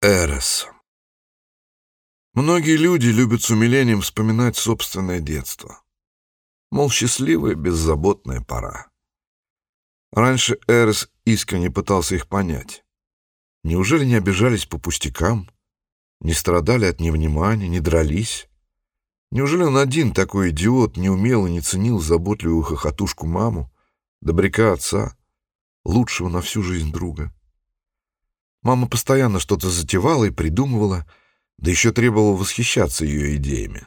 Эрес. Многие люди любят с умилением вспоминать собственное детство. Мол, счастливая, беззаботная пора. Раньше Эрес искренне пытался их понять. Неужели не обижались по пустякам? Не страдали от невнимания, не дрались? Неужели он один, такой идиот, не умел и не ценил заботливую хохотушку маму, добряка отца, лучшего на всю жизнь друга? Мама постоянно что-то затевала и придумывала, да еще требовала восхищаться ее идеями.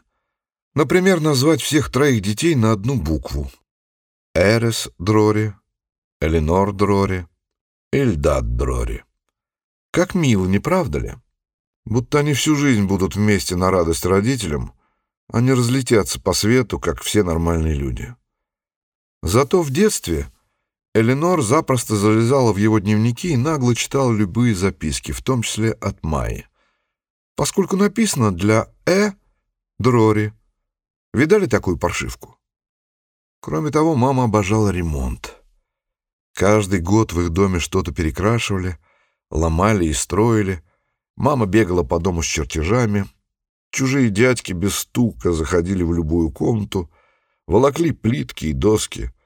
Например, назвать всех троих детей на одну букву. Эрес Дрори, Эленор Дрори, Эльдад Дрори. Как мило, не правда ли? Будто они всю жизнь будут вместе на радость родителям, а не разлетятся по свету, как все нормальные люди. Зато в детстве Эленор запросто залезала в его дневники и нагло читала любые записки, в том числе от Майи. Поскольку написано для «э» — Дрори. Видали такую паршивку? Кроме того, мама обожала ремонт. Каждый год в их доме что-то перекрашивали, ломали и строили. Мама бегала по дому с чертежами. Чужие дядьки без стука заходили в любую комнату, волокли плитки и доски —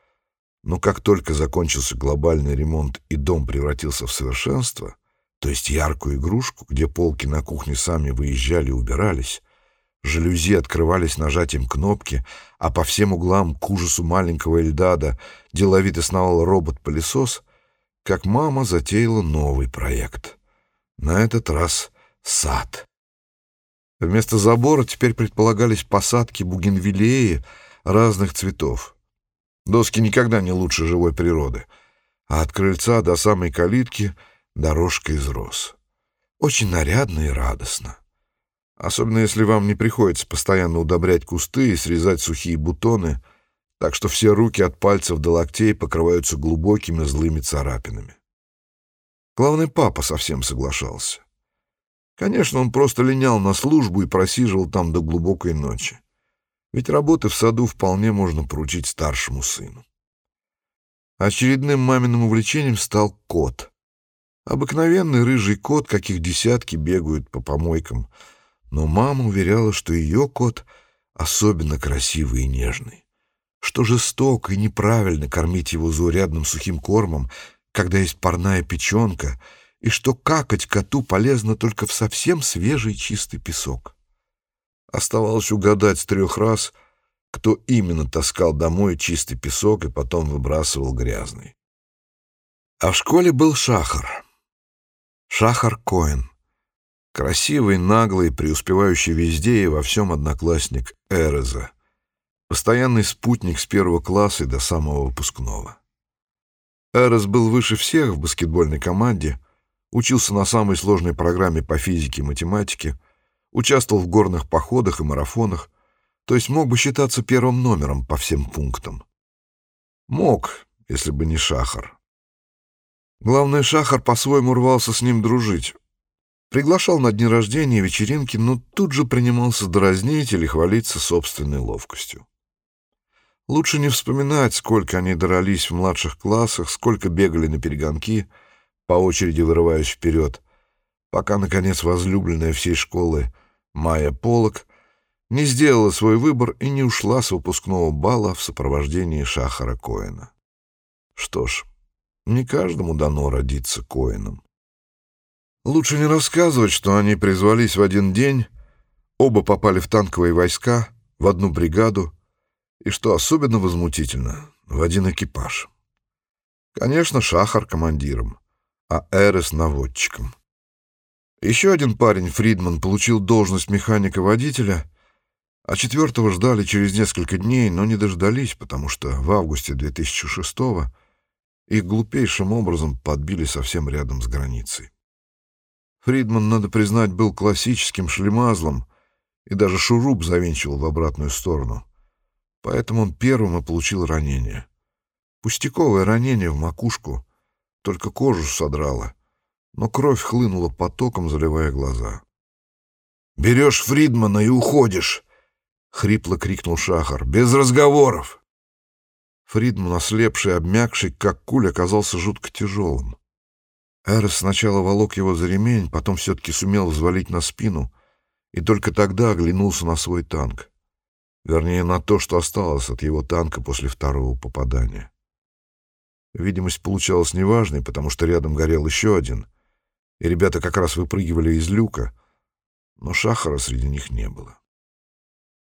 но как только закончился глобальный ремонт и дом превратился в совершенство, то есть яркую игрушку, где полки на кухне сами выезжали и убирались, жалюзи открывались нажатием кнопки, а по всем углам к ужасу маленького Эльдада деловито сновал робот-пылесос, как мама затеяла новый проект. На этот раз сад. Вместо забора теперь предполагались посадки бугенвиллеи разных цветов — Доски никогда не лучше живой природы. А от крыльца до самой калитки дорожка из роз. Очень нарядно и радостно. Особенно если вам не приходится постоянно удобрять кусты и срезать сухие бутоны, так что все руки от пальцев до локтей покрываются глубокими злыми царапинами. Главный папа совсем соглашался. Конечно, он просто линял на службу и просиживал там до глубокой ночи. Ведь работы в саду вполне можно поручить старшему сыну. Очередным маминым увлечением стал кот. Обыкновенный рыжий кот, каких десятки бегают по помойкам. Но мама уверяла, что ее кот особенно красивый и нежный. Что жестоко и неправильно кормить его заурядным сухим кормом, когда есть парная печенка, и что какать коту полезно только в совсем свежий чистый песок. Оставалось угадать с трех раз, кто именно таскал домой чистый песок и потом выбрасывал грязный. А в школе был Шахар. Шахар Коэн. Красивый, наглый, преуспевающий везде и во всем одноклассник Эреза. Постоянный спутник с первого класса и до самого выпускного. Эрез был выше всех в баскетбольной команде, учился на самой сложной программе по физике и математике, участвовал в горных походах и марафонах, то есть мог бы считаться первым номером по всем пунктам. Мог, если бы не Шахар. Главное, Шахар по-своему рвался с ним дружить. Приглашал на дни рождения вечеринки, но тут же принимался дразнить или хвалиться собственной ловкостью. Лучше не вспоминать, сколько они дрались в младших классах, сколько бегали на перегонки, по очереди вырываясь вперед, пока, наконец, возлюбленная всей школы — Майя Полок не сделала свой выбор и не ушла с выпускного бала в сопровождении Шахара Коэна. Что ж, не каждому дано родиться Коэном. Лучше не рассказывать, что они призвались в один день, оба попали в танковые войска, в одну бригаду, и, что особенно возмутительно, в один экипаж. Конечно, Шахар командиром, а Эрес наводчиком. Еще один парень, Фридман, получил должность механика-водителя, а четвертого ждали через несколько дней, но не дождались, потому что в августе 2006-го их глупейшим образом подбили совсем рядом с границей. Фридман, надо признать, был классическим шлемазлом, и даже шуруп завинчивал в обратную сторону. Поэтому он первым и получил ранение. Пустяковое ранение в макушку, только кожу содрало — но кровь хлынула потоком, заливая глаза. «Берешь Фридмана и уходишь!» — хрипло крикнул Шахар. «Без разговоров!» Фридман, ослепший, обмякший, как куль, оказался жутко тяжелым. Эрос сначала волок его за ремень, потом все-таки сумел взвалить на спину и только тогда оглянулся на свой танк. Вернее, на то, что осталось от его танка после второго попадания. Видимость получалась неважной, потому что рядом горел еще один, и ребята как раз выпрыгивали из люка, но Шахара среди них не было.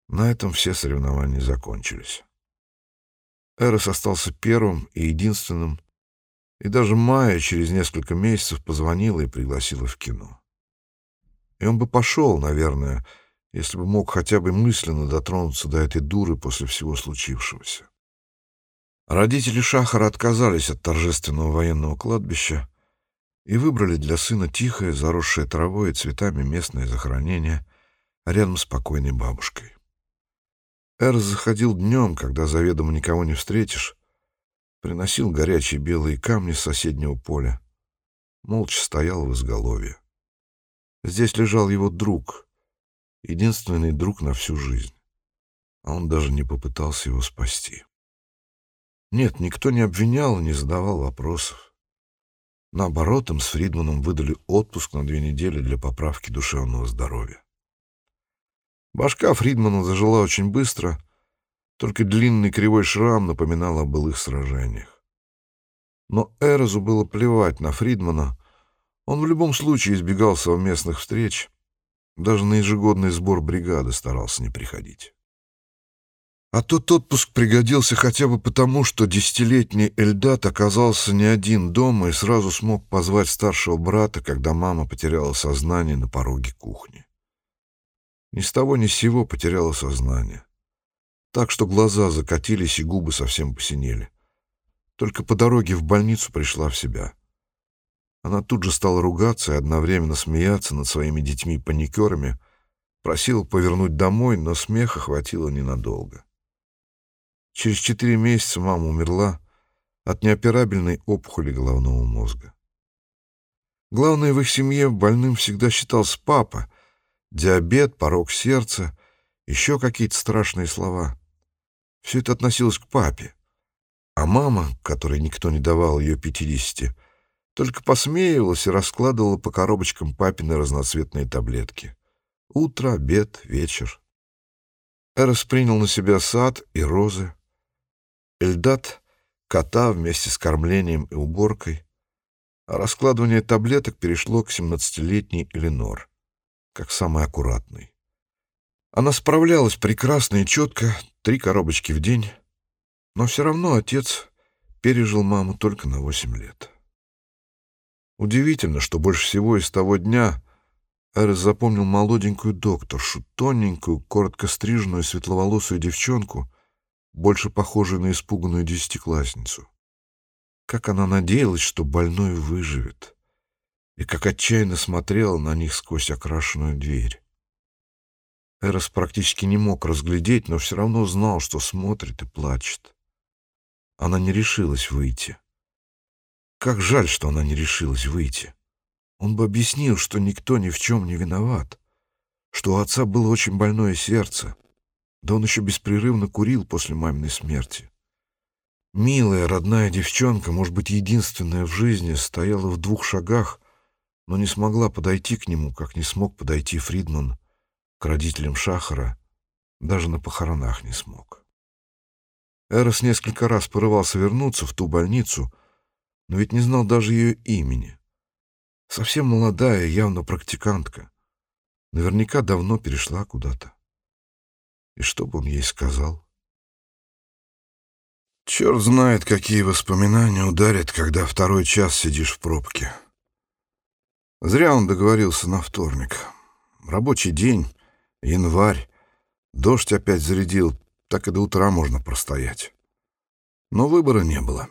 На этом все соревнования закончились. Эрос остался первым и единственным, и даже Майя через несколько месяцев позвонила и пригласила в кино. И он бы пошел, наверное, если бы мог хотя бы мысленно дотронуться до этой дуры после всего случившегося. Родители Шахара отказались от торжественного военного кладбища и выбрали для сына тихое, заросшее травой и цветами местное захоронение рядом с покойной бабушкой. Эр заходил днем, когда заведомо никого не встретишь, приносил горячие белые камни с соседнего поля, молча стоял в изголовье. Здесь лежал его друг, единственный друг на всю жизнь, а он даже не попытался его спасти. Нет, никто не обвинял и не задавал вопросов. Наоборот, им с Фридманом выдали отпуск на две недели для поправки душевного здоровья. Башка Фридмана зажила очень быстро, только длинный кривой шрам напоминал о былых сражениях. Но Эрозу было плевать на Фридмана. Он в любом случае избегал совместных встреч. Даже на ежегодный сбор бригады старался не приходить. А тот отпуск пригодился хотя бы потому, что десятилетний Эльдат оказался не один дома и сразу смог позвать старшего брата, когда мама потеряла сознание на пороге кухни. Ни с того ни с сего потеряла сознание так что глаза закатились и губы совсем посинели. Только по дороге в больницу пришла в себя. Она тут же стала ругаться и одновременно смеяться над своими детьми-паникерами, просила повернуть домой, но смеха хватило ненадолго. Через четыре месяца мама умерла от неоперабельной опухоли головного мозга. Главное, в их семье больным всегда считался папа. Диабет, порог сердца, еще какие-то страшные слова. Все это относилось к папе. А мама, которой никто не давал ее пятидесяти, только посмеивалась и раскладывала по коробочкам папины разноцветные таблетки. Утро, обед, вечер. Эрос принял на себя сад и розы. Эльдат — кота вместе с кормлением и уборкой. А раскладывание таблеток перешло к семнадцатилетней Эленор, как самый аккуратный. Она справлялась прекрасно и четко, три коробочки в день, но все равно отец пережил маму только на восемь лет. Удивительно, что больше всего из того дня Эрес запомнил молоденькую докторшу, тоненькую, коротко стриженную, светловолосую девчонку, больше похожую на испуганную десятиклассницу. Как она надеялась, что больной выживет, и как отчаянно смотрела на них сквозь окрашенную дверь. Эрос практически не мог разглядеть, но все равно знал, что смотрит и плачет. Она не решилась выйти. Как жаль, что она не решилась выйти. Он бы объяснил, что никто ни в чем не виноват, что у отца было очень больное сердце, да он еще беспрерывно курил после маминой смерти. Милая, родная девчонка, может быть, единственная в жизни, стояла в двух шагах, но не смогла подойти к нему, как не смог подойти Фридман к родителям Шахара даже на похоронах не смог. Эрос несколько раз порывался вернуться в ту больницу, но ведь не знал даже ее имени. Совсем молодая, явно практикантка. Наверняка давно перешла куда-то. И что бы он ей сказал? Черт знает, какие воспоминания ударят, когда второй час сидишь в пробке. Зря он договорился на вторник. Рабочий день, Январь. Дождь опять зарядил, так и до утра можно простоять. Но выбора не было.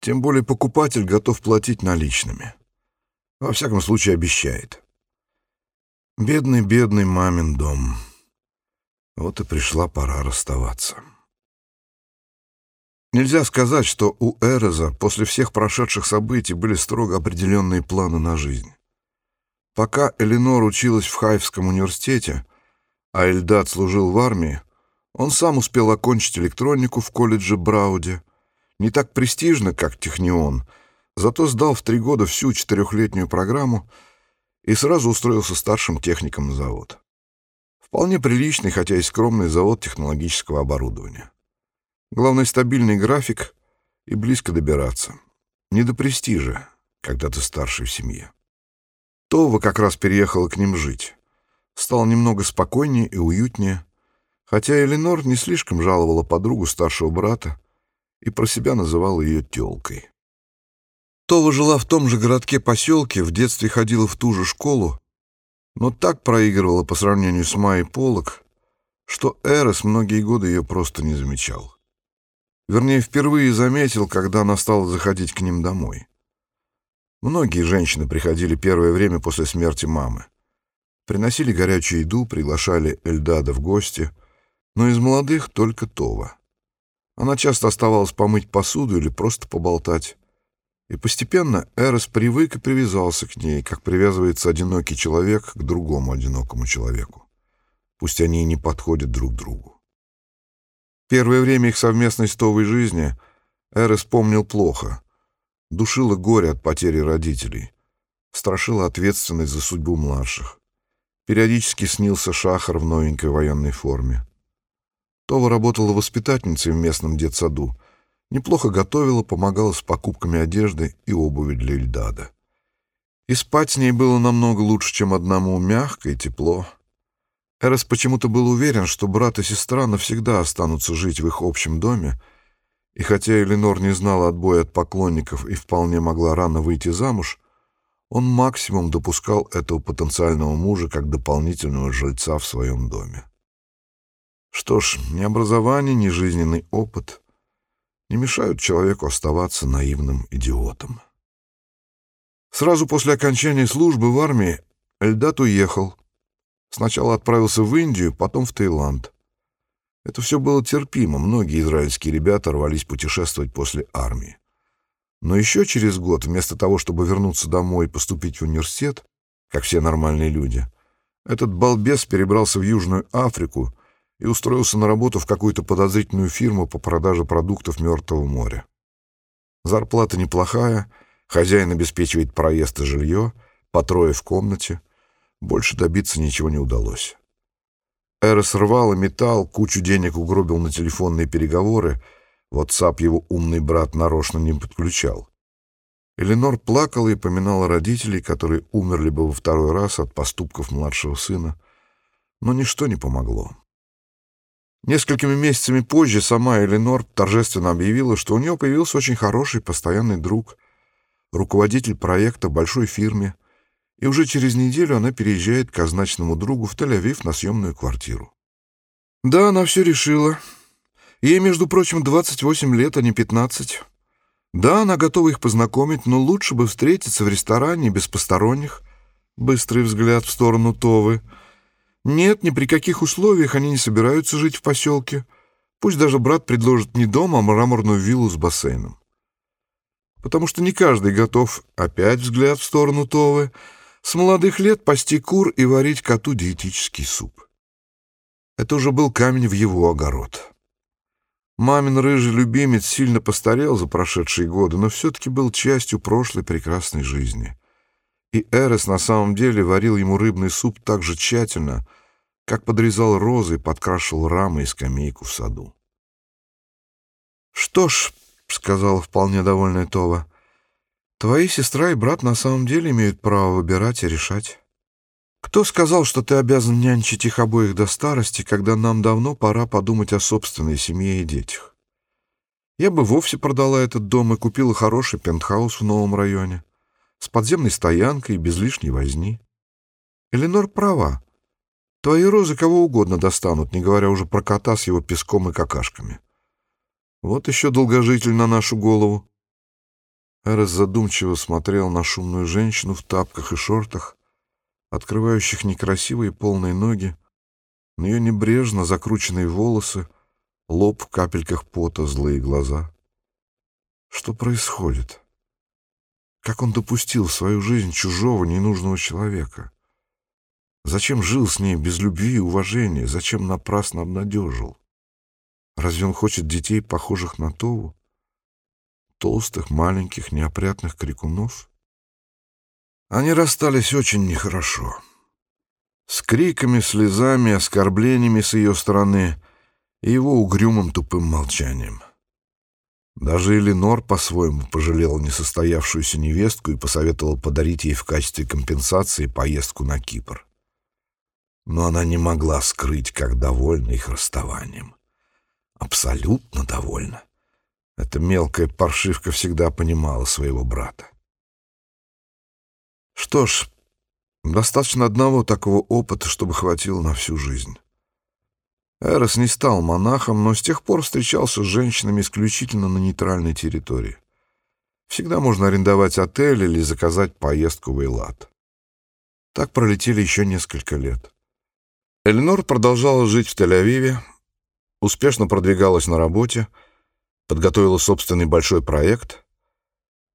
Тем более покупатель готов платить наличными. Во всяком случае, обещает. Бедный, бедный мамин дом. Вот и пришла пора расставаться. Нельзя сказать, что у Эреза после всех прошедших событий были строго определенные планы на жизнь. Пока Эленор училась в Хайфском университете, а Эльдат служил в армии, он сам успел окончить электронику в колледже Брауде. Не так престижно, как Технион, зато сдал в три года всю четырехлетнюю программу и сразу устроился старшим техником на завод. Вполне приличный, хотя и скромный завод технологического оборудования. Главное — стабильный график и близко добираться. Не до престижа, когда ты старший в семье. Това как раз переехала к ним жить. Стало немного спокойнее и уютнее, хотя Эленор не слишком жаловала подругу старшего брата и про себя называла ее тёлкой. Това жила в том же городке-поселке, в детстве ходила в ту же школу, но так проигрывала по сравнению с Майей Полок, что Эрос многие годы ее просто не замечал. Вернее, впервые заметил, когда она стала заходить к ним домой. Многие женщины приходили первое время после смерти мамы. Приносили горячую еду, приглашали Эльдада в гости, но из молодых только Това. Она часто оставалась помыть посуду или просто поболтать. И постепенно Эрос привык и привязался к ней, как привязывается одинокий человек к другому одинокому человеку. Пусть они и не подходят друг другу. Первое время их совместной стовой жизни Эрос помнил плохо. Душило горе от потери родителей. Страшила ответственность за судьбу младших. Периодически снился Шахар в новенькой военной форме. Това работала воспитательницей в местном детсаду — Неплохо готовила, помогала с покупками одежды и обуви для Ильдада. И спать с ней было намного лучше, чем одному, мягко и тепло. Эрос почему-то был уверен, что брат и сестра навсегда останутся жить в их общем доме, и хотя Эленор не знала отбоя от поклонников и вполне могла рано выйти замуж, он максимум допускал этого потенциального мужа как дополнительного жильца в своем доме. Что ж, ни образование, ни жизненный опыт — не мешают человеку оставаться наивным идиотом. Сразу после окончания службы в армии Эльдат уехал. Сначала отправился в Индию, потом в Таиланд. Это все было терпимо, многие израильские ребята рвались путешествовать после армии. Но еще через год, вместо того, чтобы вернуться домой и поступить в университет, как все нормальные люди, этот балбес перебрался в Южную Африку и устроился на работу в какую-то подозрительную фирму по продаже продуктов Мертвого моря. Зарплата неплохая, хозяин обеспечивает проезд и жилье, по трое в комнате. Больше добиться ничего не удалось. Эрос рвал и металл, кучу денег угробил на телефонные переговоры, WhatsApp его умный брат нарочно не подключал. Эленор плакала и поминала родителей, которые умерли бы во второй раз от поступков младшего сына, но ничто не помогло. Несколькими месяцами позже сама Эленор торжественно объявила, что у нее появился очень хороший постоянный друг, руководитель проекта большой фирме, и уже через неделю она переезжает к означенному другу в Тель-Авив на съемную квартиру. Да, она все решила. Ей, между прочим, 28 лет, а не 15. Да, она готова их познакомить, но лучше бы встретиться в ресторане без посторонних. Быстрый взгляд в сторону Товы — нет, ни при каких условиях они не собираются жить в поселке. Пусть даже брат предложит не дом, а мраморную виллу с бассейном. Потому что не каждый готов, опять взгляд в сторону Товы, с молодых лет пасти кур и варить коту диетический суп. Это уже был камень в его огород. Мамин рыжий любимец сильно постарел за прошедшие годы, но все-таки был частью прошлой прекрасной жизни. И Эрес на самом деле варил ему рыбный суп так же тщательно — как подрезал розы и подкрашивал рамы и скамейку в саду. «Что ж», — сказала вполне довольная Това, — «твои сестра и брат на самом деле имеют право выбирать и решать. Кто сказал, что ты обязан нянчить их обоих до старости, когда нам давно пора подумать о собственной семье и детях? Я бы вовсе продала этот дом и купила хороший пентхаус в новом районе, с подземной стоянкой и без лишней возни. Эленор права. Твои розы кого угодно достанут, не говоря уже про кота с его песком и какашками. Вот еще долгожитель на нашу голову. Эрос задумчиво смотрел на шумную женщину в тапках и шортах, открывающих некрасивые полные ноги, на ее небрежно закрученные волосы, лоб в капельках пота, злые глаза. Что происходит? Как он допустил в свою жизнь чужого, ненужного человека? Зачем жил с ней без любви и уважения? Зачем напрасно обнадежил? Разве он хочет детей, похожих на Тову? толстых, маленьких, неопрятных крикунов. Они расстались очень нехорошо. С криками, слезами, оскорблениями с ее стороны и его угрюмым тупым молчанием. Даже Эленор по-своему пожалела несостоявшуюся невестку и посоветовал подарить ей в качестве компенсации поездку на Кипр. Но она не могла скрыть, как довольна их расставанием. Абсолютно довольна. Эта мелкая паршивка всегда понимала своего брата. Что ж, достаточно одного такого опыта, чтобы хватило на всю жизнь. Эрос не стал монахом, но с тех пор встречался с женщинами исключительно на нейтральной территории. Всегда можно арендовать отель или заказать поездку в Эйлат. Так пролетели еще несколько лет. Эленор продолжала жить в Тель-Авиве, успешно продвигалась на работе, подготовила собственный большой проект.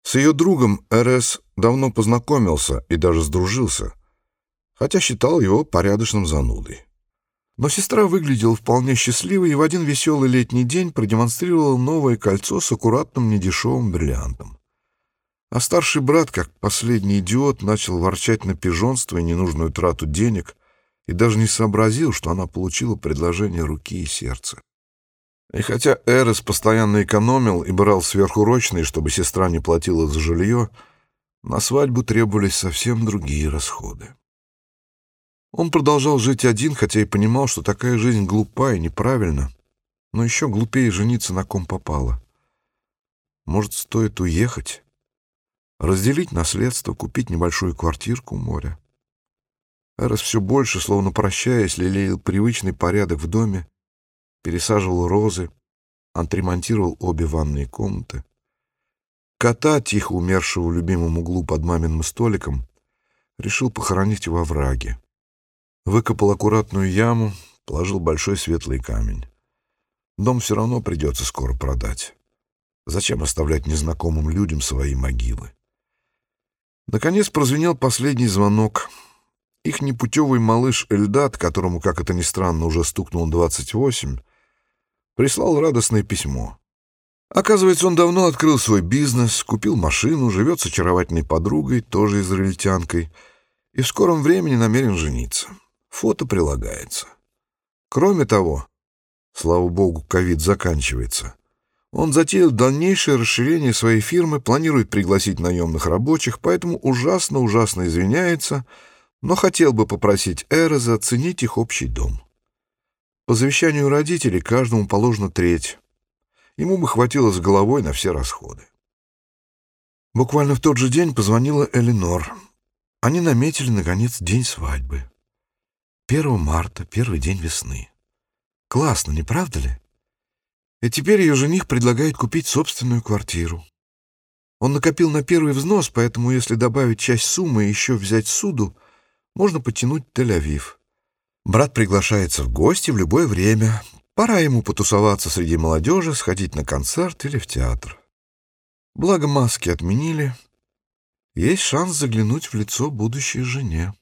С ее другом РС давно познакомился и даже сдружился, хотя считал его порядочным занудой. Но сестра выглядела вполне счастливой и в один веселый летний день продемонстрировала новое кольцо с аккуратным недешевым бриллиантом. А старший брат, как последний идиот, начал ворчать на пижонство и ненужную трату денег и даже не сообразил, что она получила предложение руки и сердца. И хотя Эрес постоянно экономил и брал сверхурочные, чтобы сестра не платила за жилье, на свадьбу требовались совсем другие расходы. Он продолжал жить один, хотя и понимал, что такая жизнь глупа и неправильна, но еще глупее жениться на ком попало. Может, стоит уехать, разделить наследство, купить небольшую квартирку у моря. Эрос все больше, словно прощаясь, лелеял привычный порядок в доме, пересаживал розы, отремонтировал обе ванные комнаты. Кота, тихо умершего в любимом углу под маминым столиком, решил похоронить во враге. Выкопал аккуратную яму, положил большой светлый камень. Дом все равно придется скоро продать. Зачем оставлять незнакомым людям свои могилы? Наконец прозвенел последний звонок. Их непутевый малыш Эльдат, которому, как это ни странно, уже стукнул двадцать восемь, прислал радостное письмо. Оказывается, он давно открыл свой бизнес, купил машину, живет с очаровательной подругой, тоже израильтянкой, и в скором времени намерен жениться. Фото прилагается. Кроме того, слава богу, ковид заканчивается, он затеял дальнейшее расширение своей фирмы, планирует пригласить наемных рабочих, поэтому ужасно-ужасно извиняется, но хотел бы попросить Эроза оценить их общий дом. По завещанию родителей каждому положено треть. Ему бы хватило с головой на все расходы. Буквально в тот же день позвонила Эленор. Они наметили, наконец, день свадьбы. 1 марта, первый день весны. Классно, не правда ли? И теперь ее жених предлагает купить собственную квартиру. Он накопил на первый взнос, поэтому если добавить часть суммы и еще взять суду, можно потянуть Тель-Авив. Брат приглашается в гости в любое время. Пора ему потусоваться среди молодежи, сходить на концерт или в театр. Благо маски отменили. Есть шанс заглянуть в лицо будущей жене.